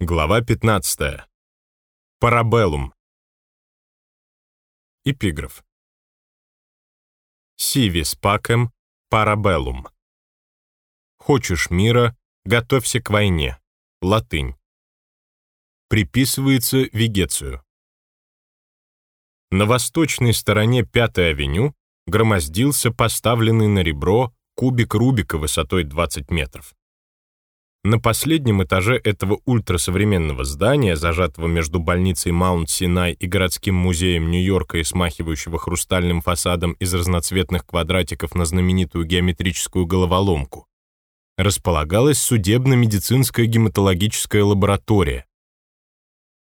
Глава 15. Парабеллум. Эпиграф. Сивис пакем парабеллум. Хочешь мира, готовься к войне. Латынь. Приписывается Вегецию. На восточной стороне Пятой авеню громоздился поставленный на ребро кубик Рубика высотой 20 метров. На последнем этаже этого ультрасовременного здания, зажатого между больницей Маунт-Синай и городским музеем Нью-Йорка и смахивающего хрустальным фасадом из разноцветных квадратиков на знаменитую геометрическую головоломку, располагалась судебно-медицинская гематологическая лаборатория.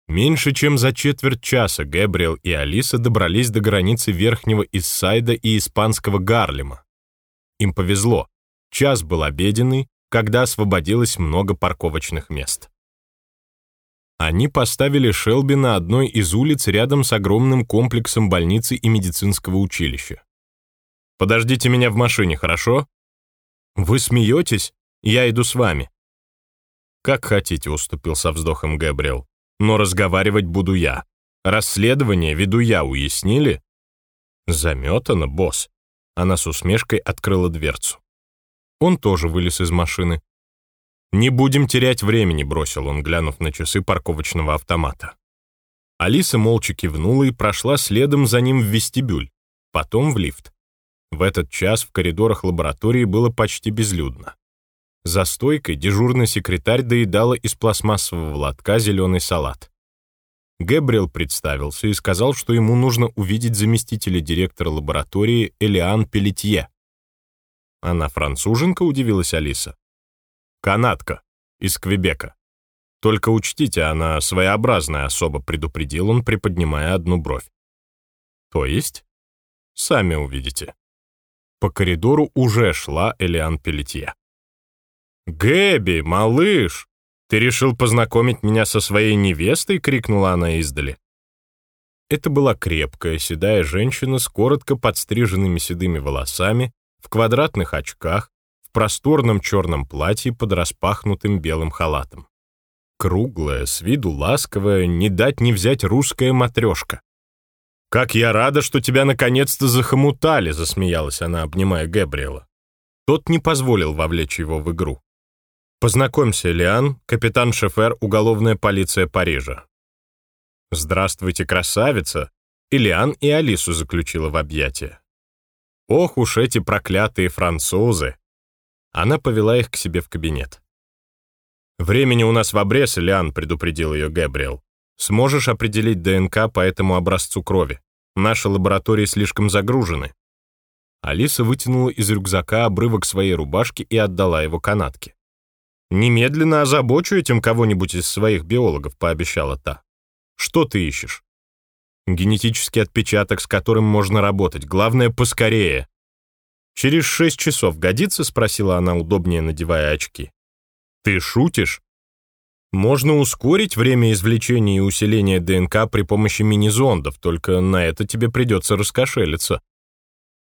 Меньше чем за четверть часа Гэбриэл и Алиса добрались до границы Верхнего Иссайда и Испанского Гарлема. Им повезло. Час был обеденный, когда освободилось много парковочных мест. Они поставили Шелби на одной из улиц рядом с огромным комплексом больницы и медицинского училища. «Подождите меня в машине, хорошо?» «Вы смеетесь? Я иду с вами». «Как хотите», — уступил со вздохом Габриэл. «Но разговаривать буду я. Расследование веду я, уяснили?» «Заметано, босс». Она с усмешкой открыла дверцу. Он тоже вылез из машины. «Не будем терять времени», — бросил он, глянув на часы парковочного автомата. Алиса молча кивнула и прошла следом за ним в вестибюль, потом в лифт. В этот час в коридорах лаборатории было почти безлюдно. За стойкой дежурный секретарь доедала из пластмассового лотка зеленый салат. Гэбриэл представился и сказал, что ему нужно увидеть заместителя директора лаборатории Элиан Пелетье. Она француженка, удивилась Алиса. Канадка, из Квебека. Только учтите, она своеобразная особа, предупредил он, приподнимая одну бровь. То есть? Сами увидите. По коридору уже шла Элиан Пелетье. «Гэби, малыш, ты решил познакомить меня со своей невестой?» — крикнула она издали. Это была крепкая, седая женщина с коротко подстриженными седыми волосами, в квадратных очках, в просторном черном платье под распахнутым белым халатом. Круглая, с виду ласковая, не дать не взять русская матрешка. «Как я рада, что тебя наконец-то захомутали!» — засмеялась она, обнимая Гэбриэла. Тот не позволил вовлечь его в игру. «Познакомься, Лиан, капитан Шефер, уголовная полиция Парижа». «Здравствуйте, красавица!» И Лиан и Алису заключила в объятия. Ох уж эти проклятые французы! Она повела их к себе в кабинет. «Времени у нас в обрез, Лиан», — предупредил ее Гэбриэл. «Сможешь определить ДНК по этому образцу крови? Наши лаборатории слишком загружены». Алиса вытянула из рюкзака обрывок своей рубашки и отдала его канатке. «Немедленно озабочу этим кого-нибудь из своих биологов», — пообещала та. «Что ты ищешь?» Генетический отпечаток, с которым можно работать. Главное, поскорее. «Через шесть часов годится?» — спросила она, удобнее надевая очки. «Ты шутишь?» Можно ускорить время извлечения и усиления ДНК при помощи мини-зондов, только на это тебе придется раскошелиться.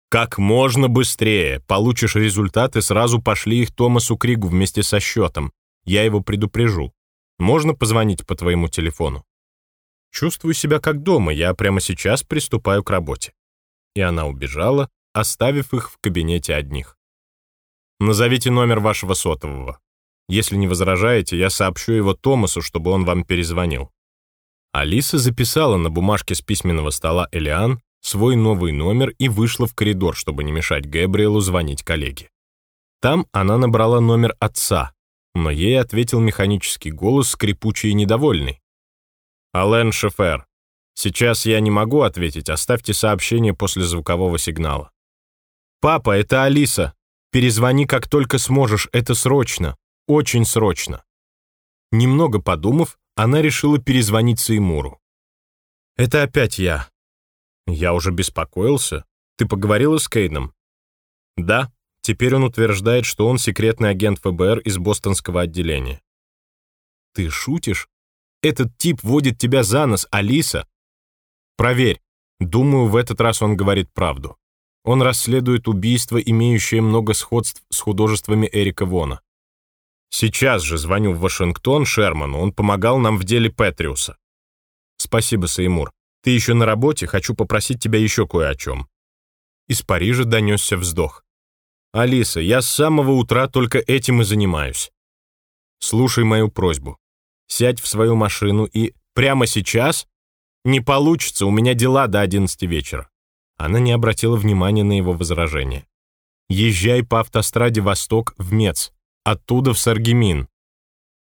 Как можно быстрее. Получишь результаты, сразу пошли их Томасу Кригу вместе со счетом. Я его предупрежу. Можно позвонить по твоему телефону? Чувствую себя как дома, я прямо сейчас приступаю к работе». И она убежала, оставив их в кабинете одних. «Назовите номер вашего сотового. Если не возражаете, я сообщу его Томасу, чтобы он вам перезвонил». Алиса записала на бумажке с письменного стола Элиан свой новый номер и вышла в коридор, чтобы не мешать Гэбриэлу звонить коллеге. Там она набрала номер отца, но ей ответил механический голос, скрипучий и недовольный. Ален Шефер. Сейчас я не могу ответить, оставьте сообщение после звукового сигнала. Папа, это Алиса. Перезвони, как только сможешь, это срочно. Очень срочно. Немного подумав, она решила перезвонить Сеймуру. Это опять я. Я уже беспокоился. Ты поговорила с Кейном? Да. Теперь он утверждает, что он секретный агент ФБР из бостонского отделения. Ты шутишь? Этот тип водит тебя за нос, Алиса. Проверь. Думаю, в этот раз он говорит правду. Он расследует убийство, имеющее много сходств с художествами Эрика Вона. Сейчас же звоню в Вашингтон Шерману, он помогал нам в деле Петриуса. Спасибо, Сеймур. Ты еще на работе, хочу попросить тебя еще кое о чем. Из Парижа донесся вздох. Алиса, я с самого утра только этим и занимаюсь. Слушай мою просьбу. Сядь в свою машину и прямо сейчас? Не получится, у меня дела до 11 вечера. Она не обратила внимания на его возражение. Езжай по автостраде «Восток» в Мец, оттуда в Саргемин.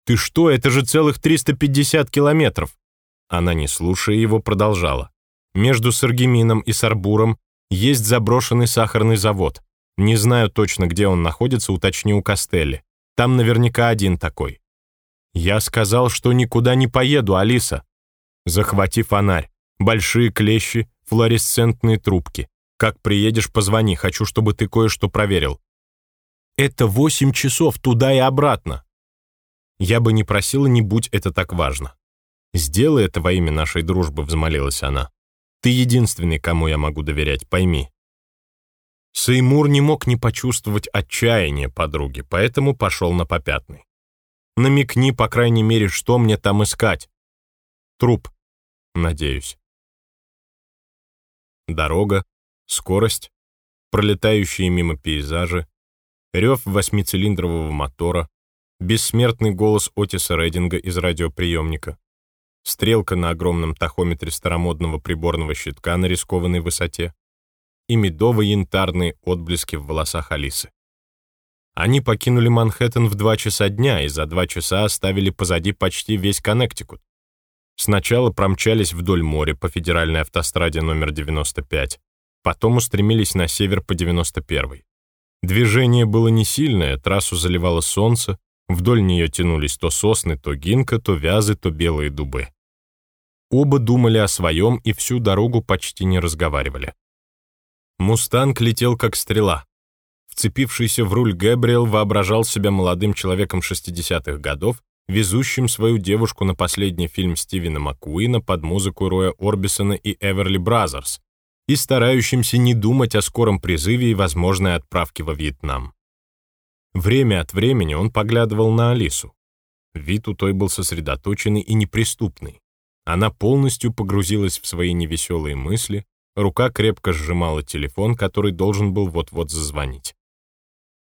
Ты что, это же целых 350 километров. Она, не слушая его, продолжала. Между Саргемином и Сарбуром есть заброшенный сахарный завод. Не знаю точно, где он находится, уточни у Костелли. Там наверняка один такой. Я сказал, что никуда не поеду, Алиса. Захвати фонарь, большие клещи, флуоресцентные трубки. Как приедешь, позвони, хочу, чтобы ты кое-что проверил. Это восемь часов туда и обратно. Я бы не просила, не будь это так важно. Сделай это во имя нашей дружбы, взмолилась она. Ты единственный, кому я могу доверять, пойми. Сеймур не мог не почувствовать отчаяния подруги, поэтому пошел на попятный. Намекни, по крайней мере, что мне там искать. Труп, надеюсь. Дорога, скорость, пролетающие мимо пейзажи, рев восьмицилиндрового мотора, бессмертный голос Отиса Рейдинга из радиоприемника, стрелка на огромном тахометре старомодного приборного щитка на рискованной высоте и медово-янтарные отблески в волосах Алисы. Они покинули Манхэттен в два часа дня и за два часа оставили позади почти весь Коннектикут. Сначала промчались вдоль моря по федеральной автостраде номер 95, потом устремились на север по 91-й. Движение было не сильное, трассу заливало солнце, вдоль нее тянулись то сосны, то гинка, то вязы, то белые дубы. Оба думали о своем и всю дорогу почти не разговаривали. Мустанг летел как стрела. Вцепившийся в руль Гэбриэл воображал себя молодым человеком 60-х годов, везущим свою девушку на последний фильм Стивена Маккуина под музыку Роя Орбисона и Эверли Бразерс, и старающимся не думать о скором призыве и возможной отправке во Вьетнам. Время от времени он поглядывал на Алису. Вид у той был сосредоточенный и неприступный. Она полностью погрузилась в свои невеселые мысли, рука крепко сжимала телефон, который должен был вот-вот зазвонить.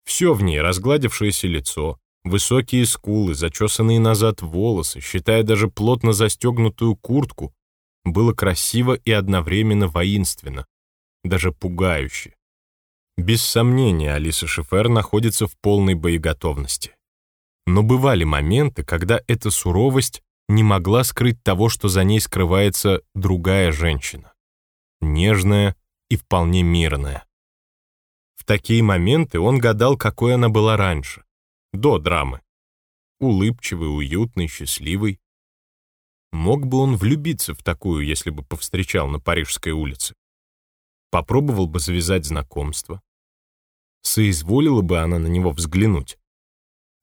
Все в ней, разгладившееся лицо, высокие скулы, зачесанные назад волосы, считая даже плотно застегнутую куртку, было красиво и одновременно воинственно, даже пугающе. Без сомнения, Алиса Шифер находится в полной боеготовности. Но бывали моменты, когда эта суровость не могла скрыть того, что за ней скрывается другая женщина. Нежная и вполне мирная. В такие моменты он гадал, какой она была раньше, до драмы. Улыбчивый, уютный, счастливый, Мог бы он влюбиться в такую, если бы повстречал на Парижской улице? Попробовал бы завязать знакомство? Соизволила бы она на него взглянуть?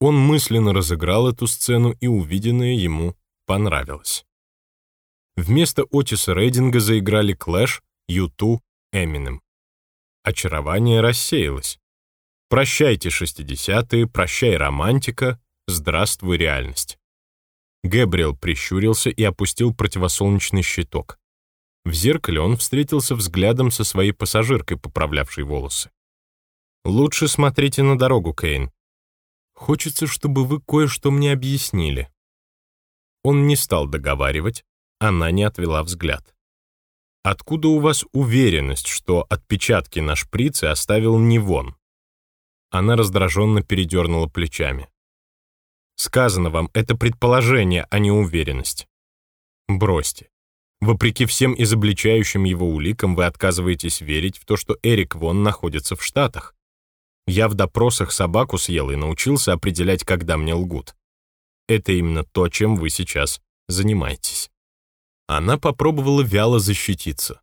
Он мысленно разыграл эту сцену, и увиденное ему понравилось. Вместо Отиса Рейдинга заиграли Клэш, Юту, Эминем. Очарование рассеялось. Прощайте шестидесятые, прощай романтика, здравствуй реальность. Гэбриэл прищурился и опустил противосолнечный щиток. В зеркале он встретился взглядом со своей пассажиркой, поправлявшей волосы. «Лучше смотрите на дорогу, Кейн. Хочется, чтобы вы кое-что мне объяснили». Он не стал договаривать, она не отвела взгляд. «Откуда у вас уверенность, что отпечатки на шприце оставил не вон?» Она раздраженно передернула плечами. Сказано вам, это предположение, а не уверенность. Бросьте. Вопреки всем изобличающим его уликам, вы отказываетесь верить в то, что Эрик Вон находится в Штатах. Я в допросах собаку съел и научился определять, когда мне лгут. Это именно то, чем вы сейчас занимаетесь. Она попробовала вяло защититься.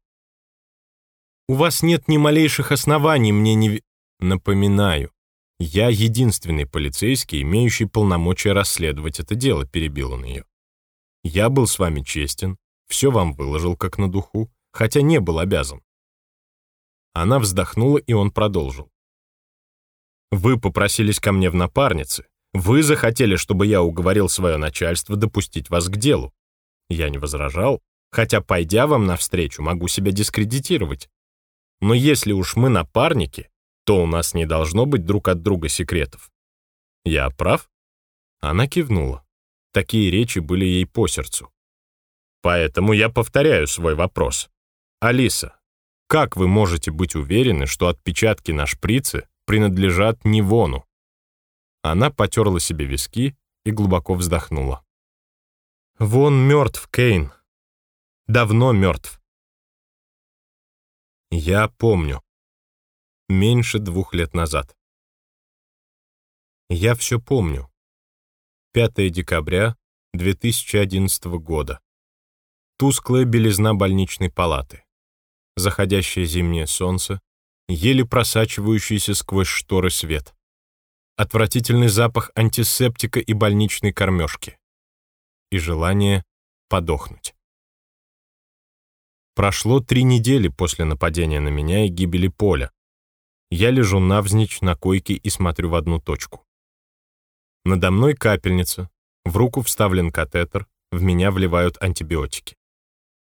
У вас нет ни малейших оснований мне не... Напоминаю, «Я единственный полицейский, имеющий полномочия расследовать это дело», — перебил он ее. «Я был с вами честен, все вам выложил как на духу, хотя не был обязан». Она вздохнула, и он продолжил. «Вы попросились ко мне в напарнице, Вы захотели, чтобы я уговорил свое начальство допустить вас к делу. Я не возражал, хотя, пойдя вам навстречу, могу себя дискредитировать. Но если уж мы напарники, то у нас не должно быть друг от друга секретов. Я прав? Она кивнула. Такие речи были ей по сердцу. Поэтому я повторяю свой вопрос. Алиса, как вы можете быть уверены, что отпечатки на шприце принадлежат не Вону? Она потерла себе виски и глубоко вздохнула. Вон мертв, Кейн. Давно мертв. Я помню. Меньше двух лет назад. Я все помню. 5 декабря 2011 года. Тусклая белизна больничной палаты. Заходящее зимнее солнце, еле просачивающийся сквозь шторы свет. Отвратительный запах антисептика и больничной кормежки. И желание подохнуть. Прошло три недели после нападения на меня и гибели Поля. Я лежу навзничь на койке и смотрю в одну точку. Надо мной капельница, в руку вставлен катетер, в меня вливают антибиотики.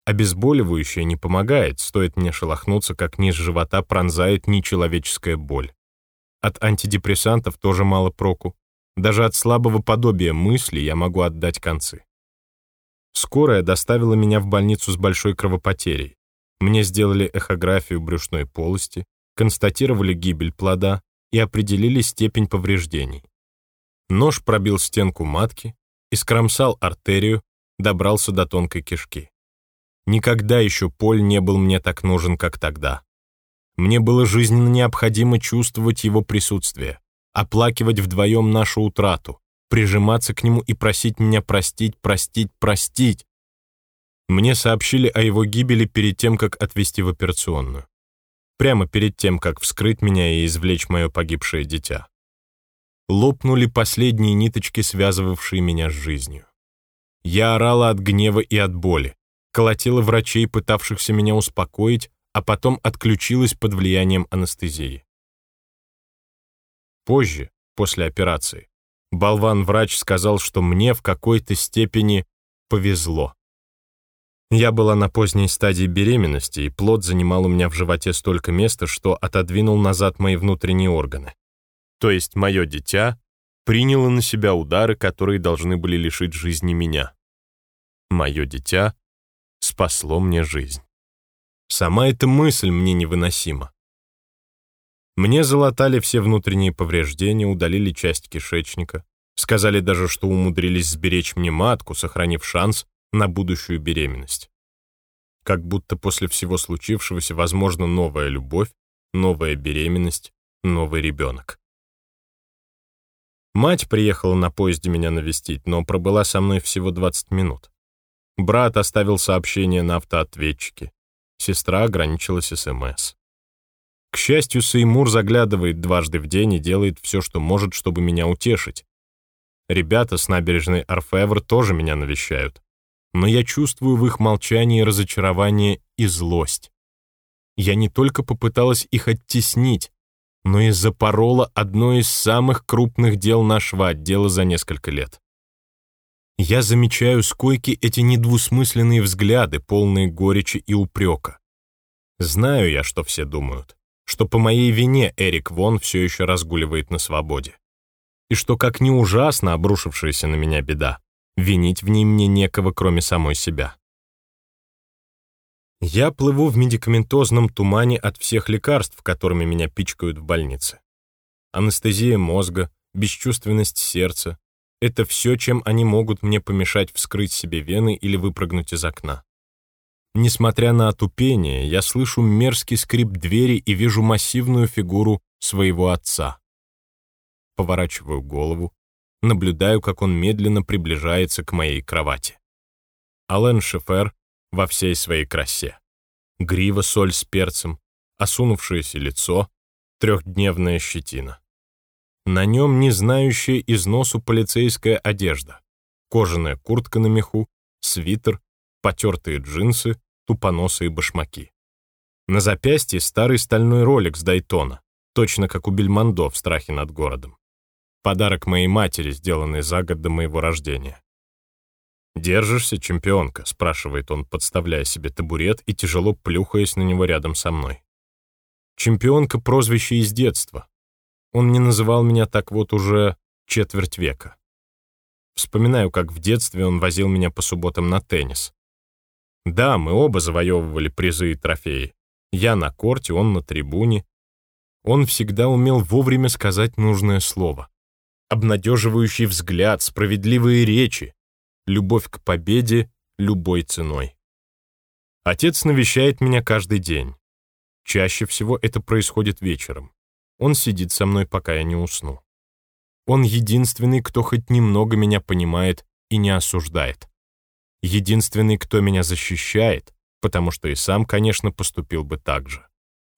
Обезболивающее не помогает, стоит мне шелохнуться, как низ живота пронзает нечеловеческая боль. От антидепрессантов тоже мало проку. Даже от слабого подобия мысли я могу отдать концы. Скорая доставила меня в больницу с большой кровопотерей. Мне сделали эхографию брюшной полости, констатировали гибель плода и определили степень повреждений. Нож пробил стенку матки, искромсал артерию, добрался до тонкой кишки. Никогда еще Поль не был мне так нужен, как тогда. Мне было жизненно необходимо чувствовать его присутствие, оплакивать вдвоем нашу утрату, прижиматься к нему и просить меня простить, простить, простить. Мне сообщили о его гибели перед тем, как отвезти в операционную. Прямо перед тем, как вскрыть меня и извлечь мое погибшее дитя. Лопнули последние ниточки, связывавшие меня с жизнью. Я орала от гнева и от боли, колотила врачей, пытавшихся меня успокоить, а потом отключилась под влиянием анестезии. Позже, после операции, Болван-врач сказал, что мне в какой-то степени повезло. Я была на поздней стадии беременности, и плод занимал у меня в животе столько места, что отодвинул назад мои внутренние органы. То есть мое дитя приняло на себя удары, которые должны были лишить жизни меня. Мое дитя спасло мне жизнь. Сама эта мысль мне невыносима. Мне залатали все внутренние повреждения, удалили часть кишечника. Сказали даже, что умудрились сберечь мне матку, сохранив шанс на будущую беременность. Как будто после всего случившегося возможна новая любовь, новая беременность, новый ребенок. Мать приехала на поезде меня навестить, но пробыла со мной всего 20 минут. Брат оставил сообщение на автоответчике. Сестра ограничилась СМС. К счастью, Сеймур заглядывает дважды в день и делает все, что может, чтобы меня утешить. Ребята с набережной Арфевр тоже меня навещают. Но я чувствую в их молчании разочарование и злость. Я не только попыталась их оттеснить, но и запорола одно из самых крупных дел нашего отдела за несколько лет. Я замечаю с койки эти недвусмысленные взгляды, полные горечи и упрека. Знаю я, что все думают что по моей вине Эрик Вон все еще разгуливает на свободе. И что, как ни ужасно обрушившаяся на меня беда, винить в ней мне некого, кроме самой себя. Я плыву в медикаментозном тумане от всех лекарств, которыми меня пичкают в больнице. Анестезия мозга, бесчувственность сердца — это все, чем они могут мне помешать вскрыть себе вены или выпрыгнуть из окна. Несмотря на отупение, я слышу мерзкий скрип двери и вижу массивную фигуру своего отца. Поворачиваю голову, наблюдаю, как он медленно приближается к моей кровати. Ален Шефер во всей своей красе. Грива соль с перцем, осунувшееся лицо, трехдневная щетина. На нем не знающая износу полицейская одежда, кожаная куртка на меху, свитер, потертые джинсы, тупоносые башмаки. На запястье старый стальной ролик с Дайтона, точно как у Бельмондо в «Страхе над городом». Подарок моей матери, сделанный за год до моего рождения. «Держишься, чемпионка?» — спрашивает он, подставляя себе табурет и тяжело плюхаясь на него рядом со мной. «Чемпионка» — прозвище из детства. Он не называл меня так вот уже четверть века. Вспоминаю, как в детстве он возил меня по субботам на теннис. Да, мы оба завоевывали призы и трофеи. Я на корте, он на трибуне. Он всегда умел вовремя сказать нужное слово. Обнадеживающий взгляд, справедливые речи, любовь к победе любой ценой. Отец навещает меня каждый день. Чаще всего это происходит вечером. Он сидит со мной, пока я не усну. Он единственный, кто хоть немного меня понимает и не осуждает. Единственный, кто меня защищает, потому что и сам, конечно, поступил бы так же.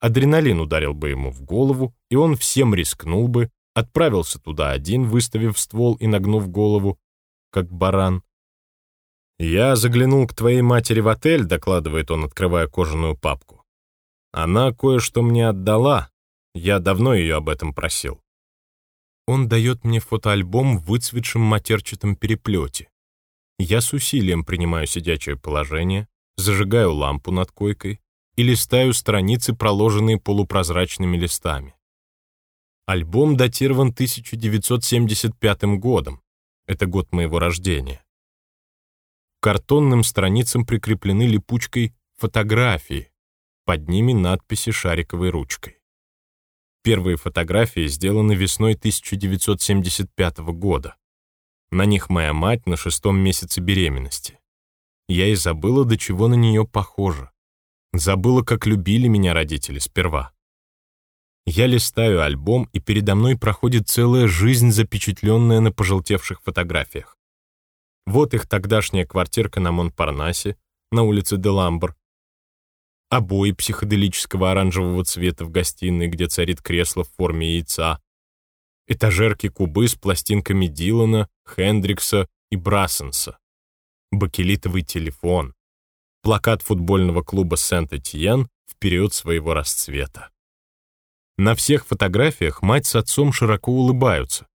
Адреналин ударил бы ему в голову, и он всем рискнул бы, отправился туда один, выставив ствол и нагнув голову, как баран. «Я заглянул к твоей матери в отель», — докладывает он, открывая кожаную папку. «Она кое-что мне отдала. Я давно ее об этом просил. Он дает мне фотоальбом в выцветшем матерчатом переплете. Я с усилием принимаю сидячее положение, зажигаю лампу над койкой и листаю страницы, проложенные полупрозрачными листами. Альбом датирован 1975 годом. Это год моего рождения. К картонным страницам прикреплены липучкой фотографии, под ними надписи шариковой ручкой. Первые фотографии сделаны весной 1975 года. На них моя мать на шестом месяце беременности. Я и забыла, до чего на нее похоже. Забыла, как любили меня родители сперва. Я листаю альбом, и передо мной проходит целая жизнь, запечатленная на пожелтевших фотографиях. Вот их тогдашняя квартирка на Монпарнасе, на улице Деламбр, обои психоделического оранжевого цвета в гостиной, где царит кресло в форме яйца, этажерки кубы с пластинками Дилана, Хендрикса и Брассенса, бакелитовый телефон, плакат футбольного клуба Сент-Этьен в период своего расцвета. На всех фотографиях мать с отцом широко улыбаются.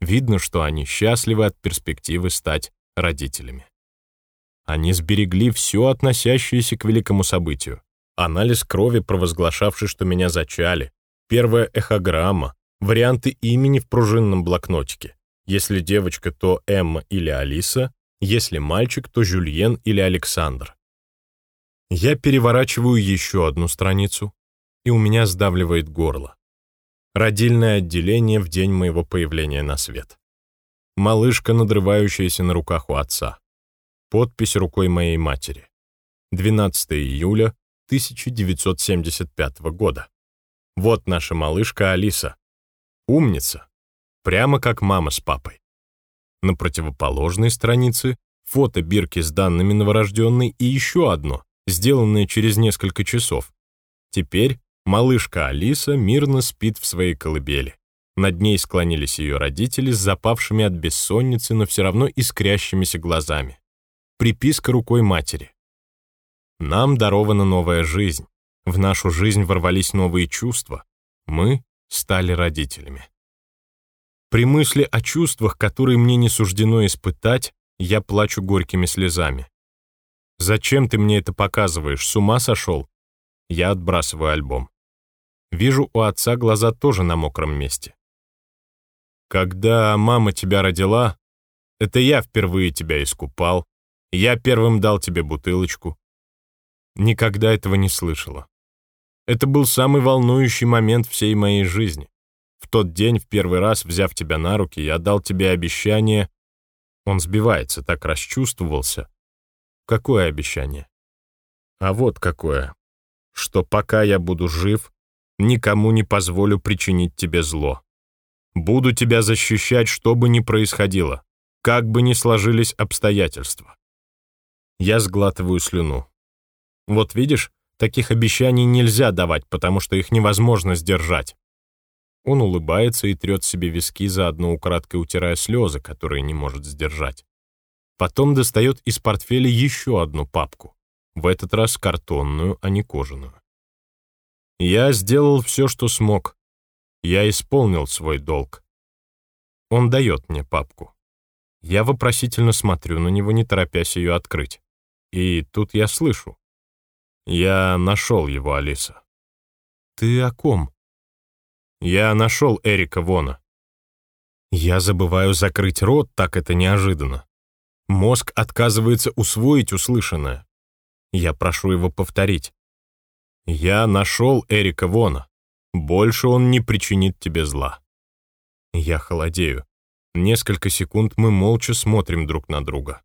Видно, что они счастливы от перспективы стать родителями. Они сберегли все относящееся к великому событию анализ крови, провозглашавший, что меня зачали, первая эхограмма, варианты имени в пружинном блокнотике. Если девочка, то Эмма или Алиса, если мальчик, то Жюльен или Александр. Я переворачиваю еще одну страницу, и у меня сдавливает горло. Родильное отделение в день моего появления на свет. Малышка, надрывающаяся на руках у отца. Подпись рукой моей матери. 12 июля 1975 года. Вот наша малышка Алиса. Умница. Прямо как мама с папой. На противоположной странице фото бирки с данными новорожденной и еще одно, сделанное через несколько часов. Теперь малышка Алиса мирно спит в своей колыбели. Над ней склонились ее родители с запавшими от бессонницы, но все равно искрящимися глазами. Приписка рукой матери. Нам дарована новая жизнь. В нашу жизнь ворвались новые чувства. Мы стали родителями. При мысли о чувствах, которые мне не суждено испытать, я плачу горькими слезами. «Зачем ты мне это показываешь? С ума сошел?» Я отбрасываю альбом. Вижу, у отца глаза тоже на мокром месте. «Когда мама тебя родила, это я впервые тебя искупал, я первым дал тебе бутылочку, Никогда этого не слышала. Это был самый волнующий момент всей моей жизни. В тот день, в первый раз, взяв тебя на руки, я дал тебе обещание... Он сбивается, так расчувствовался. Какое обещание? А вот какое. Что пока я буду жив, никому не позволю причинить тебе зло. Буду тебя защищать, что бы ни происходило, как бы ни сложились обстоятельства. Я сглатываю слюну. Вот видишь, таких обещаний нельзя давать, потому что их невозможно сдержать. Он улыбается и трет себе виски, заодно украдкой утирая слезы, которые не может сдержать. Потом достает из портфеля еще одну папку, в этот раз картонную, а не кожаную. Я сделал все, что смог. Я исполнил свой долг. Он дает мне папку. Я вопросительно смотрю на него, не торопясь ее открыть. И тут я слышу. Я нашел его, Алиса. Ты о ком? Я нашел Эрика Вона. Я забываю закрыть рот, так это неожиданно. Мозг отказывается усвоить услышанное. Я прошу его повторить. Я нашел Эрика Вона. Больше он не причинит тебе зла. Я холодею. Несколько секунд мы молча смотрим друг на друга.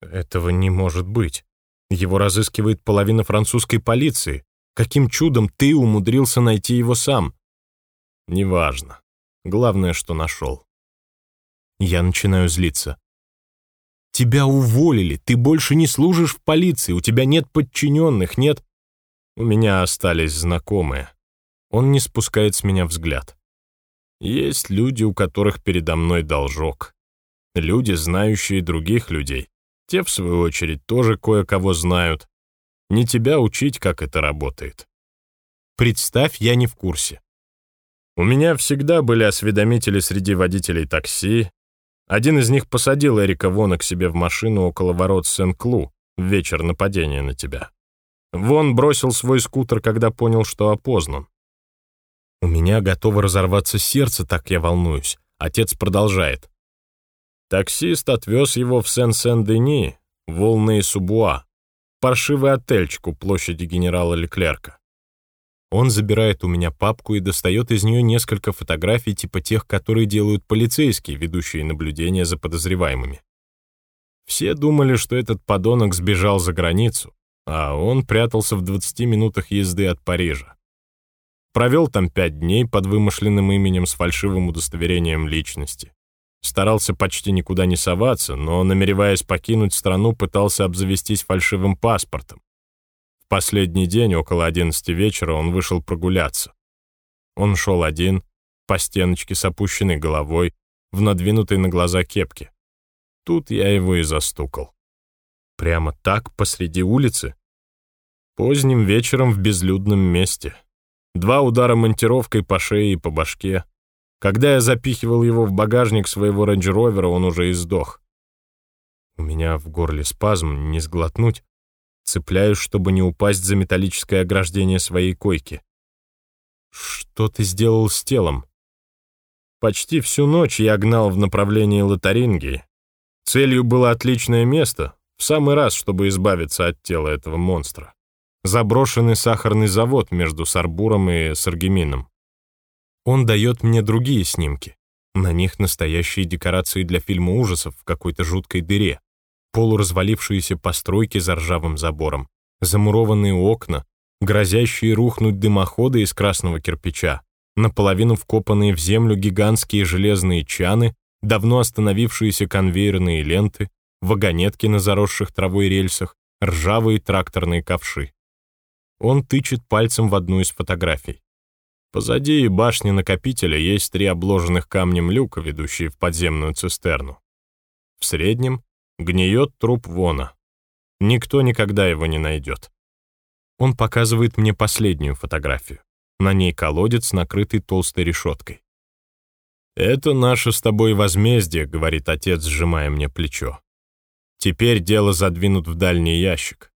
Этого не может быть. Его разыскивает половина французской полиции. Каким чудом ты умудрился найти его сам? Неважно. Главное, что нашел. Я начинаю злиться. Тебя уволили, ты больше не служишь в полиции, у тебя нет подчиненных, нет... У меня остались знакомые. Он не спускает с меня взгляд. Есть люди, у которых передо мной должок. Люди, знающие других людей. Те, в свою очередь, тоже кое-кого знают. Не тебя учить, как это работает. Представь, я не в курсе. У меня всегда были осведомители среди водителей такси. Один из них посадил Эрика Вона к себе в машину около ворот Сен-Клу в вечер нападения на тебя. Вон бросил свой скутер, когда понял, что опознан. У меня готово разорваться сердце, так я волнуюсь. Отец продолжает. Таксист отвез его в Сен-Сен-Дени, волны Субуа, паршивый отельчик у площади генерала Леклерка. Он забирает у меня папку и достает из нее несколько фотографий типа тех, которые делают полицейские, ведущие наблюдения за подозреваемыми. Все думали, что этот подонок сбежал за границу, а он прятался в 20 минутах езды от Парижа. Провел там пять дней под вымышленным именем с фальшивым удостоверением личности. Старался почти никуда не соваться, но, намереваясь покинуть страну, пытался обзавестись фальшивым паспортом. В последний день, около 11 вечера, он вышел прогуляться. Он шел один, по стеночке с опущенной головой, в надвинутой на глаза кепке. Тут я его и застукал. Прямо так, посреди улицы? Поздним вечером в безлюдном месте. Два удара монтировкой по шее и по башке. Когда я запихивал его в багажник своего рейндж-ровера, он уже и сдох. У меня в горле спазм, не сглотнуть. Цепляюсь, чтобы не упасть за металлическое ограждение своей койки. Что ты сделал с телом? Почти всю ночь я гнал в направлении Лотарингии. Целью было отличное место, в самый раз, чтобы избавиться от тела этого монстра заброшенный сахарный завод между Сарбуром и Саргемином. Он дает мне другие снимки. На них настоящие декорации для фильма ужасов в какой-то жуткой дыре, полуразвалившиеся постройки за ржавым забором, замурованные окна, грозящие рухнуть дымоходы из красного кирпича, наполовину вкопанные в землю гигантские железные чаны, давно остановившиеся конвейерные ленты, вагонетки на заросших травой рельсах, ржавые тракторные ковши. Он тычет пальцем в одну из фотографий. Позади башни накопителя есть три обложенных камнем люка, ведущие в подземную цистерну. В среднем гниет труп Вона. Никто никогда его не найдет. Он показывает мне последнюю фотографию. На ней колодец, накрытый толстой решеткой. «Это наше с тобой возмездие», — говорит отец, сжимая мне плечо. «Теперь дело задвинут в дальний ящик.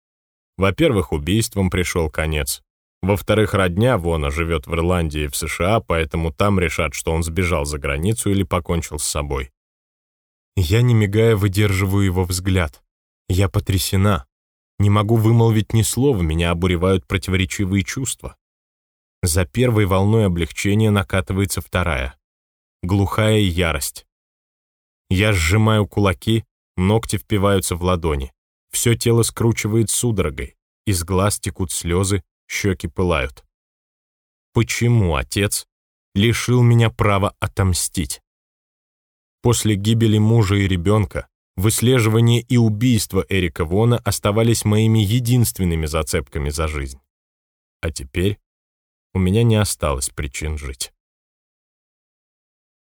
Во-первых, убийством пришел конец. Во-вторых, родня Вона живет в Ирландии и в США, поэтому там решат, что он сбежал за границу или покончил с собой. Я, не мигая, выдерживаю его взгляд. Я потрясена. Не могу вымолвить ни слова, меня обуревают противоречивые чувства. За первой волной облегчения накатывается вторая. Глухая ярость. Я сжимаю кулаки, ногти впиваются в ладони. Все тело скручивает судорогой, из глаз текут слезы, щеки пылают. Почему отец лишил меня права отомстить? После гибели мужа и ребенка выслеживание и убийство Эрика Вона оставались моими единственными зацепками за жизнь. А теперь у меня не осталось причин жить.